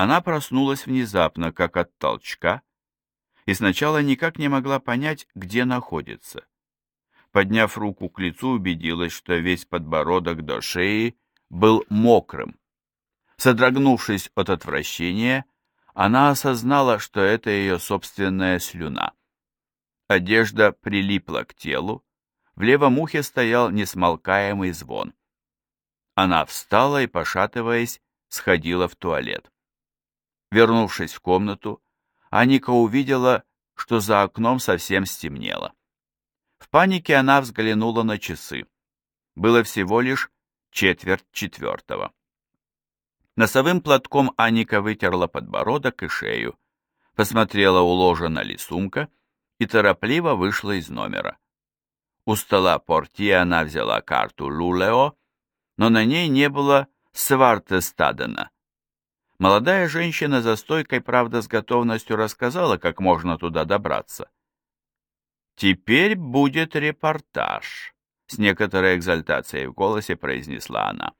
Она проснулась внезапно, как от толчка, и сначала никак не могла понять, где находится. Подняв руку к лицу, убедилась, что весь подбородок до шеи был мокрым. Содрогнувшись от отвращения, она осознала, что это ее собственная слюна. Одежда прилипла к телу, в левом ухе стоял несмолкаемый звон. Она встала и, пошатываясь, сходила в туалет. Вернувшись в комнату, Аника увидела, что за окном совсем стемнело. В панике она взглянула на часы. Было всего лишь четверть четвертого. Носовым платком Аника вытерла подбородок и шею, посмотрела, уложена ли сумка, и торопливо вышла из номера. У стола портье она взяла карту Лулео, но на ней не было Свартестадена. Молодая женщина за стойкой, правда, с готовностью рассказала, как можно туда добраться. «Теперь будет репортаж», — с некоторой экзальтацией в голосе произнесла она.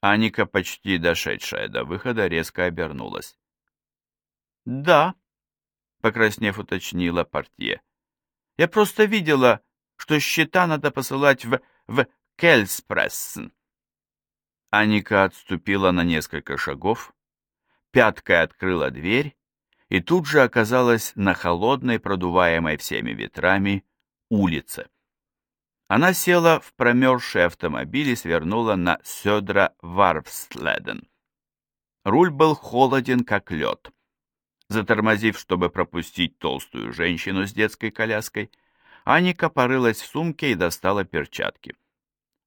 Аника, почти дошедшая до выхода, резко обернулась. «Да», — покраснев уточнила портье. «Я просто видела, что счета надо посылать в, в Кельспрессен». Аника отступила на несколько шагов, пяткой открыла дверь и тут же оказалась на холодной, продуваемой всеми ветрами, улице. Она села в промерзший автомобиль и свернула на Сёдра Варвследен. Руль был холоден, как лед. Затормозив, чтобы пропустить толстую женщину с детской коляской, Аника порылась в сумке и достала перчатки.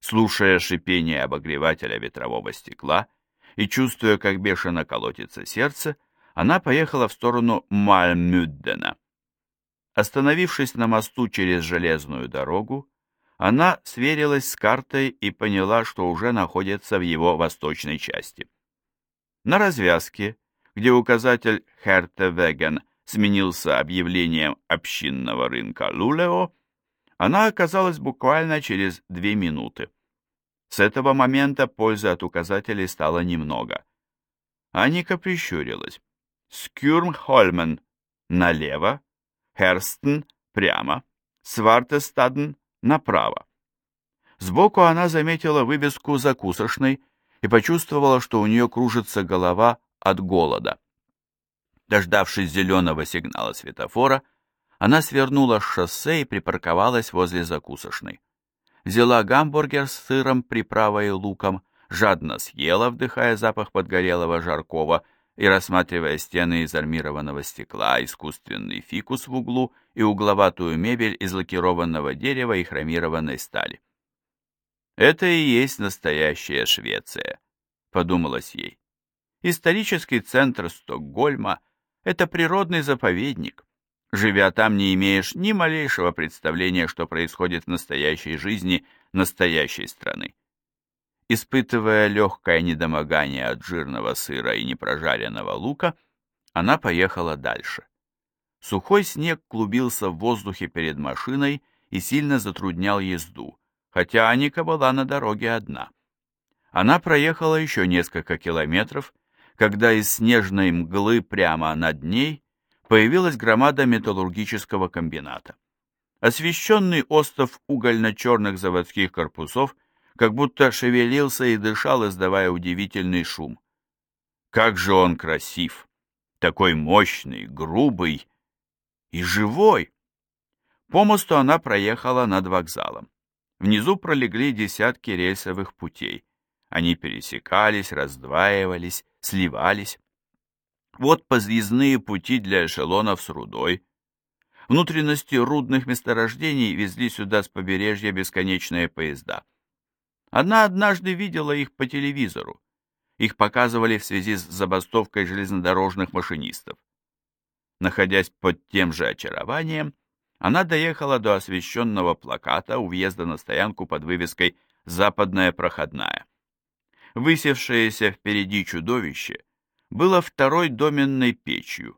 Слушая шипение обогревателя ветрового стекла и чувствуя, как бешено колотится сердце, она поехала в сторону Мальмюддена. Остановившись на мосту через железную дорогу, она сверилась с картой и поняла, что уже находится в его восточной части. На развязке, где указатель Хертевеген сменился объявлением общинного рынка Лулео, она оказалась буквально через две минуты. С этого момента пользы от указателей стало немного. Аника прищурилась. Скюрмхольмен налево, Херстен прямо, Свартестаден направо. Сбоку она заметила вывеску закусочной и почувствовала, что у нее кружится голова от голода. Дождавшись зеленого сигнала светофора, она свернула с шоссе и припарковалась возле закусочной. Взяла гамбургер с сыром, приправой и луком, жадно съела, вдыхая запах подгорелого жаркого и рассматривая стены из армированного стекла, искусственный фикус в углу и угловатую мебель из лакированного дерева и хромированной стали. «Это и есть настоящая Швеция», — подумалось ей. «Исторический центр Стокгольма — это природный заповедник. Живя там, не имеешь ни малейшего представления, что происходит в настоящей жизни настоящей страны. Испытывая легкое недомогание от жирного сыра и непрожаренного лука, она поехала дальше. Сухой снег клубился в воздухе перед машиной и сильно затруднял езду, хотя Аника была на дороге одна. Она проехала еще несколько километров, когда из снежной мглы прямо над ней появилась громада металлургического комбината. Освещенный остров угольно-черных заводских корпусов как будто шевелился и дышал, издавая удивительный шум. Как же он красив! Такой мощный, грубый и живой. По мосту она проехала над вокзалом. Внизу пролегли десятки рельсовых путей. Они пересекались, раздваивались, сливались. Вот подъездные пути для эшелонов с рудой. Внутренности рудных месторождений везли сюда с побережья бесконечные поезда. Она однажды видела их по телевизору. Их показывали в связи с забастовкой железнодорожных машинистов. Находясь под тем же очарованием, она доехала до освещенного плаката у въезда на стоянку под вывеской «Западная проходная». Высевшееся впереди чудовище было второй доменной печью,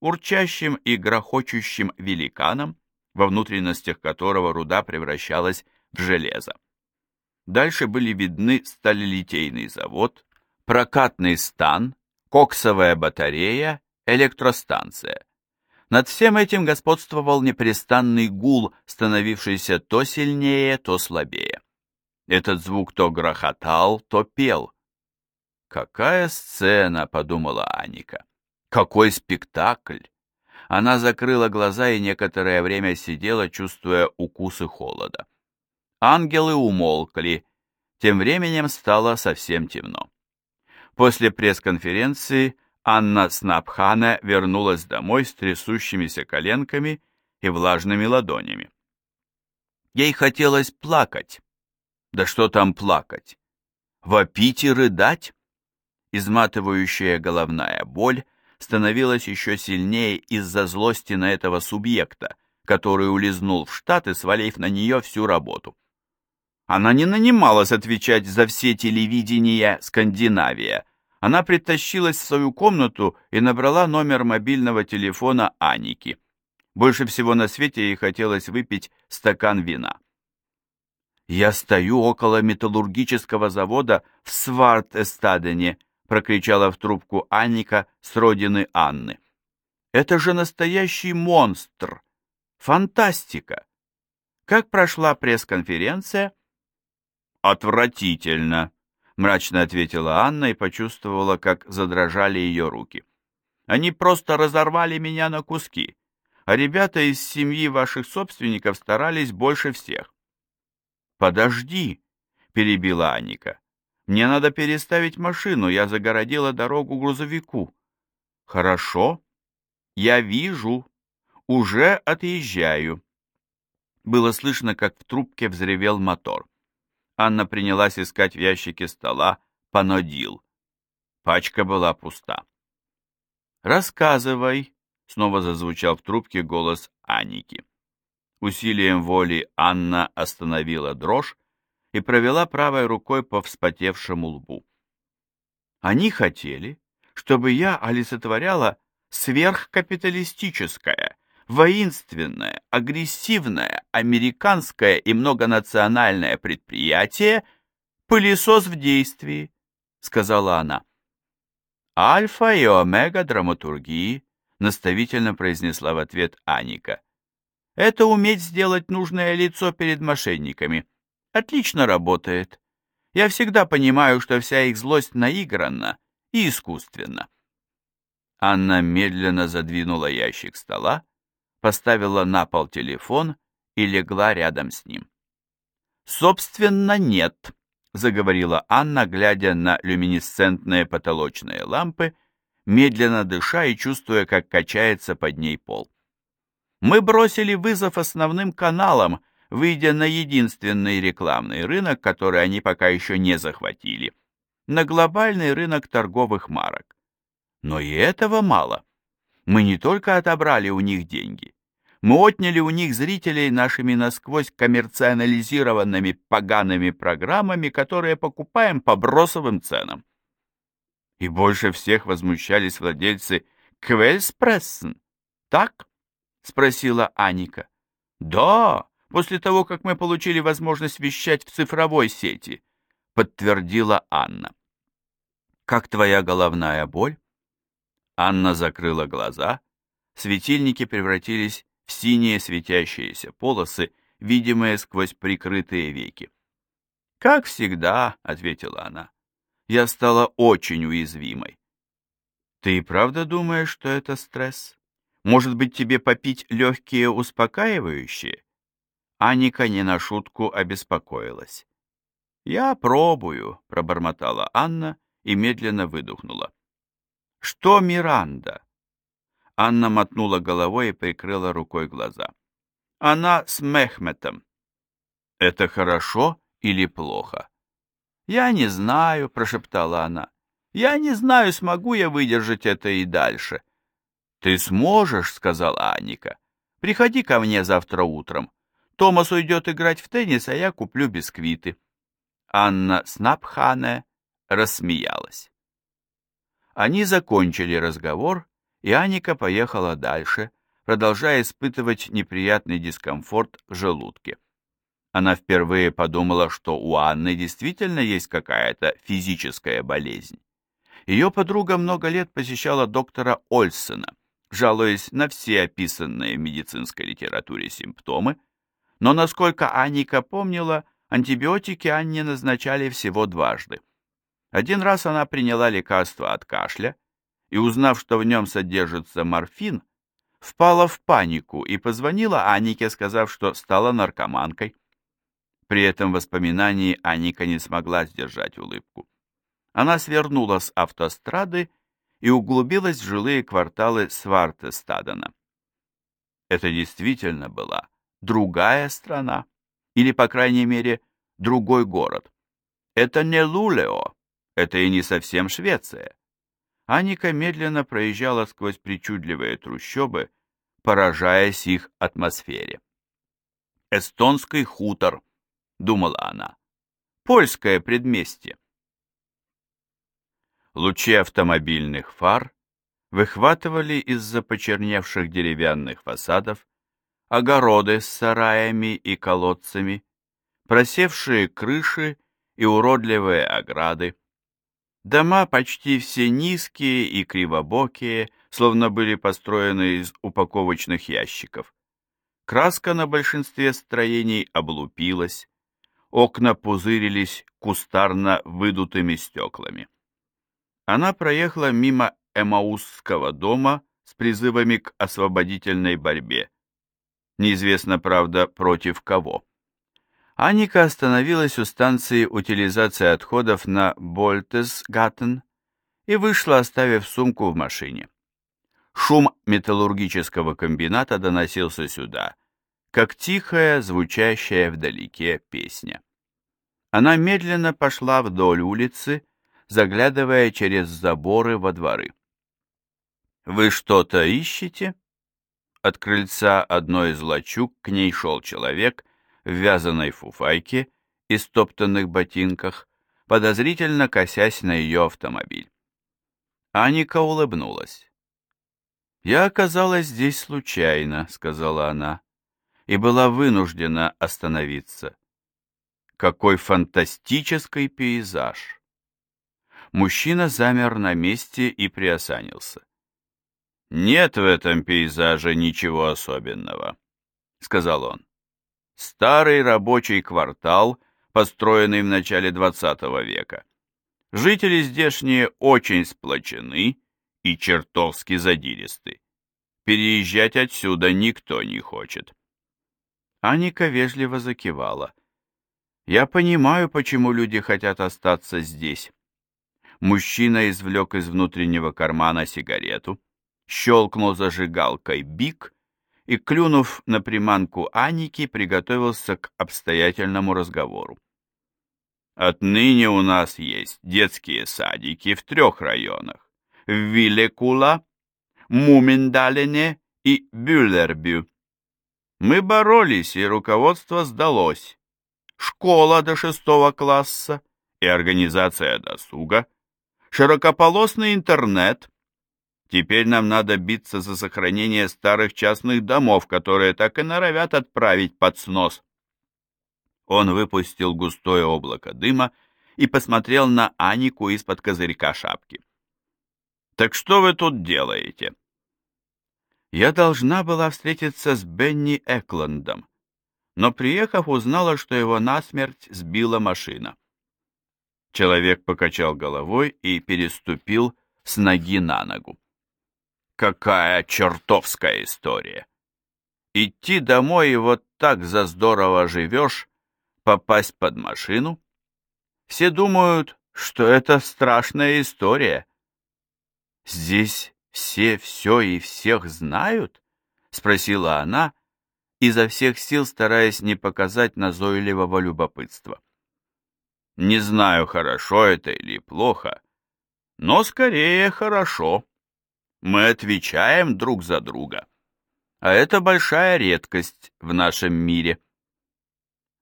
урчащим и грохочущим великаном, во внутренностях которого руда превращалась в железо. Дальше были видны сталелитейный завод, прокатный стан, коксовая батарея, электростанция. Над всем этим господствовал непрестанный гул, становившийся то сильнее, то слабее. Этот звук то грохотал, то пел. «Какая сцена!» — подумала Аника. «Какой спектакль!» Она закрыла глаза и некоторое время сидела, чувствуя укусы холода. Ангелы умолкли. Тем временем стало совсем темно. После пресс-конференции Анна Снапхана вернулась домой с трясущимися коленками и влажными ладонями. Ей хотелось плакать. Да что там плакать? Вопить и рыдать? Изматывающая головная боль становилась еще сильнее из-за злости на этого субъекта, который улизнул в Штаты, свалив на нее всю работу. Она не нанималась отвечать за все телевидения Скандинавия, она притащилась в свою комнату и набрала номер мобильного телефона Аники. Больше всего на свете ей хотелось выпить стакан вина. «Я стою около металлургического завода в Сварт-Эстадене», прокричала в трубку Анника с родины Анны. «Это же настоящий монстр! Фантастика! Как прошла пресс-конференция?» «Отвратительно!» мрачно ответила Анна и почувствовала, как задрожали ее руки. Они просто разорвали меня на куски, а ребята из семьи ваших собственников старались больше всех. Подожди, перебила Аника. Мне надо переставить машину, я загородила дорогу грузовику. Хорошо, я вижу, уже отъезжаю. Было слышно, как в трубке взревел мотор. Анна принялась искать в ящике стола панодил. Пачка была пуста. «Рассказывай», — снова зазвучал в трубке голос Аники. Усилием воли Анна остановила дрожь и провела правой рукой по вспотевшему лбу. «Они хотели, чтобы я олицетворяла сверхкапиталистическое, воинственное, агрессивное, американское и многонациональное предприятие «Пылесос в действии», — сказала она. «Альфа и омега драматургии», — наставительно произнесла в ответ Аника. «Это уметь сделать нужное лицо перед мошенниками. Отлично работает. Я всегда понимаю, что вся их злость наигранна и искусственна». Анна медленно задвинула ящик стола поставила на пол телефон и легла рядом с ним. «Собственно, нет», — заговорила Анна, глядя на люминесцентные потолочные лампы, медленно дыша и чувствуя, как качается под ней пол. «Мы бросили вызов основным каналам, выйдя на единственный рекламный рынок, который они пока еще не захватили, на глобальный рынок торговых марок. Но и этого мало. Мы не только отобрали у них деньги, мы отняли у них зрителей нашими насквозь коммерциализированными погаными программами, которые покупаем по бросовым ценам. И больше всех возмущались владельцы Квельспрессен. Так? Спросила Аника. Да, после того, как мы получили возможность вещать в цифровой сети, подтвердила Анна. Как твоя головная боль? Анна закрыла глаза, светильники превратились в синие светящиеся полосы, видимые сквозь прикрытые веки. «Как всегда», — ответила она, — «я стала очень уязвимой». «Ты правда думаешь, что это стресс? Может быть, тебе попить легкие успокаивающие?» Аника не на шутку обеспокоилась. «Я пробую», — пробормотала Анна и медленно выдохнула. «Что Миранда?» Анна мотнула головой и прикрыла рукой глаза. Она с Мехметом. Это хорошо или плохо? Я не знаю, прошептала она. Я не знаю, смогу я выдержать это и дальше. Ты сможешь, сказала Аника. Приходи ко мне завтра утром. Томас уйдет играть в теннис, а я куплю бисквиты. Анна Снапхане рассмеялась. Они закончили разговор, и Аника поехала дальше, продолжая испытывать неприятный дискомфорт в желудке. Она впервые подумала, что у Анны действительно есть какая-то физическая болезнь. Ее подруга много лет посещала доктора Ольсена, жалуясь на все описанные в медицинской литературе симптомы, но, насколько Аника помнила, антибиотики Анне назначали всего дважды. Один раз она приняла лекарство от кашля и, узнав, что в нем содержится морфин, впала в панику и позвонила Анике, сказав, что стала наркоманкой. При этом воспоминании Аника не смогла сдержать улыбку. Она свернула с автострады и углубилась в жилые кварталы Свартестадена. Это действительно была другая страна, или, по крайней мере, другой город. Это не Лулео, это и не совсем Швеция. Аника медленно проезжала сквозь причудливые трущобы, поражаясь их атмосфере. «Эстонский хутор», — думала она, — «польское предместье». Лучи автомобильных фар выхватывали из-за почерневших деревянных фасадов огороды с сараями и колодцами, просевшие крыши и уродливые ограды. Дома почти все низкие и кривобокие, словно были построены из упаковочных ящиков. Краска на большинстве строений облупилась, окна пузырились кустарно выдутыми стеклами. Она проехала мимо Эмаусского дома с призывами к освободительной борьбе. Неизвестно, правда, против кого. Аника остановилась у станции утилизации отходов на Больтесгаттен и вышла, оставив сумку в машине. Шум металлургического комбината доносился сюда, как тихая, звучащая вдалеке песня. Она медленно пошла вдоль улицы, заглядывая через заборы во дворы. «Вы что-то ищете?» От крыльца одной из лачуг к ней шел человек в вязаной фуфайке и стоптанных ботинках, подозрительно косясь на ее автомобиль. Аника улыбнулась. «Я оказалась здесь случайно», — сказала она, — «и была вынуждена остановиться. Какой фантастический пейзаж!» Мужчина замер на месте и приосанился. «Нет в этом пейзаже ничего особенного», — сказал он. «Старый рабочий квартал, построенный в начале XX века. Жители здешние очень сплочены и чертовски задиристы. Переезжать отсюда никто не хочет». Аника вежливо закивала. «Я понимаю, почему люди хотят остаться здесь мужчина извлек из внутреннего кармана сигарету, щелкнул зажигалкой бик и, клюнув на приманку Аники, приготовился к обстоятельному разговору. Отныне у нас есть детские садики в трех районах. В Вилекула, Муминдалине и Бюллербю. Мы боролись, и руководство сдалось. Школа до шестого класса и организация досуга – широкополосный интернет. Теперь нам надо биться за сохранение старых частных домов, которые так и норовят отправить под снос. Он выпустил густое облако дыма и посмотрел на Анику из-под козырька шапки. «Так что вы тут делаете?» «Я должна была встретиться с Бенни Экландом, но, приехав, узнала, что его насмерть сбила машина. Человек покачал головой и переступил с ноги на ногу. Какая чертовская история! Идти домой и вот так за здорово живешь, попасть под машину? Все думают, что это страшная история. Здесь все все и всех знают? Спросила она, изо всех сил стараясь не показать назойливого любопытства. Не знаю, хорошо это или плохо, но скорее хорошо. Мы отвечаем друг за друга. А это большая редкость в нашем мире.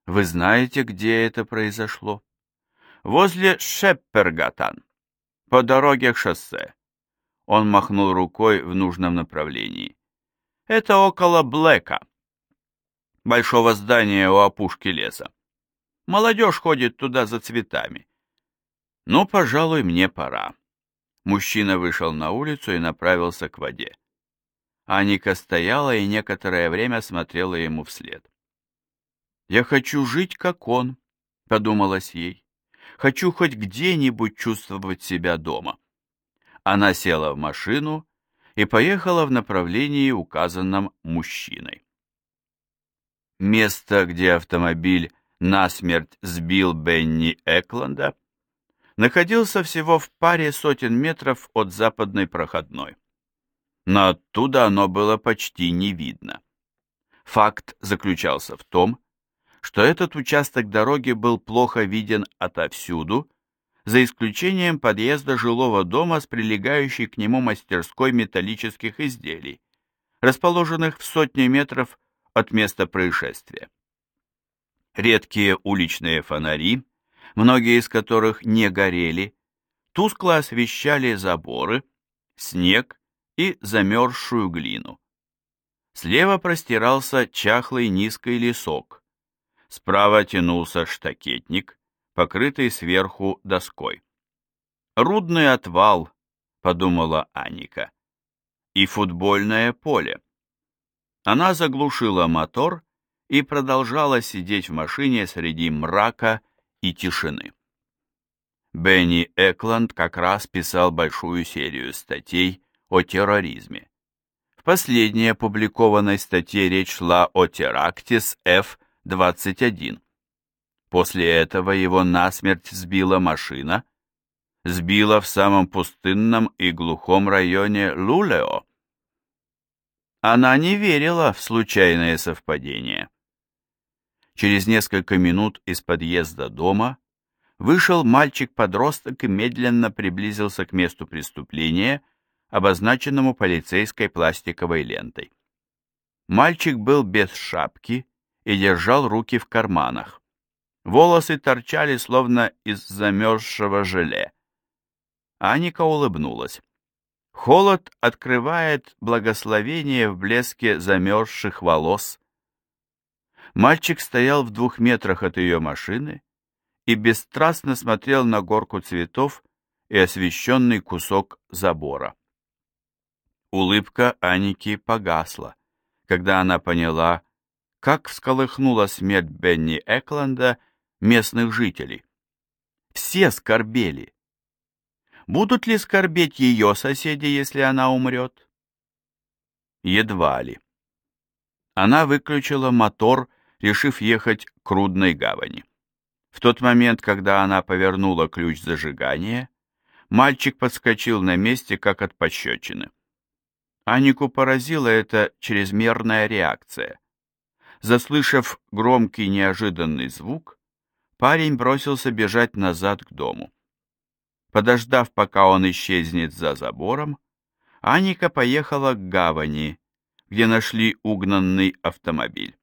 Вы знаете, где это произошло? Возле Шеппергатан, по дороге к шоссе. Он махнул рукой в нужном направлении. Это около Блэка, большого здания у опушки леса. Молодежь ходит туда за цветами. Но, пожалуй, мне пора. Мужчина вышел на улицу и направился к воде. Аника стояла и некоторое время смотрела ему вслед. «Я хочу жить, как он», — подумалось ей. «Хочу хоть где-нибудь чувствовать себя дома». Она села в машину и поехала в направлении, указанном мужчиной. Место, где автомобиль насмерть сбил Бенни Экланда, находился всего в паре сотен метров от западной проходной. Но оттуда оно было почти не видно. Факт заключался в том, что этот участок дороги был плохо виден отовсюду, за исключением подъезда жилого дома с прилегающей к нему мастерской металлических изделий, расположенных в сотне метров от места происшествия. Редкие уличные фонари, многие из которых не горели, тускло освещали заборы, снег и замерзшую глину. Слева простирался чахлый низкий лесок. Справа тянулся штакетник, покрытый сверху доской. «Рудный отвал», — подумала Аника, — «и футбольное поле». Она заглушила мотор и продолжала сидеть в машине среди мрака и тишины. Бенни Экланд как раз писал большую серию статей о терроризме. В последней опубликованной статье речь шла о теракте с F-21. После этого его насмерть сбила машина, сбила в самом пустынном и глухом районе Лулео. Она не верила в случайные совпадения. Через несколько минут из подъезда дома вышел мальчик-подросток и медленно приблизился к месту преступления, обозначенному полицейской пластиковой лентой. Мальчик был без шапки и держал руки в карманах. Волосы торчали, словно из замерзшего желе. Аника улыбнулась. Холод открывает благословение в блеске замерзших волос. Мальчик стоял в двух метрах от ее машины и бесстрастно смотрел на горку цветов и освещенный кусок забора. Улыбка Аники погасла, когда она поняла, как всколыхнула смерть Бенни Экланда местных жителей. Все скорбели. Будут ли скорбеть ее соседи, если она умрет? Едва ли. Она выключила мотор, решив ехать к Рудной гавани. В тот момент, когда она повернула ключ зажигания, мальчик подскочил на месте, как от пощечины. Анику поразила эта чрезмерная реакция. Заслышав громкий неожиданный звук, парень бросился бежать назад к дому. Подождав, пока он исчезнет за забором, Аника поехала к гавани, где нашли угнанный автомобиль.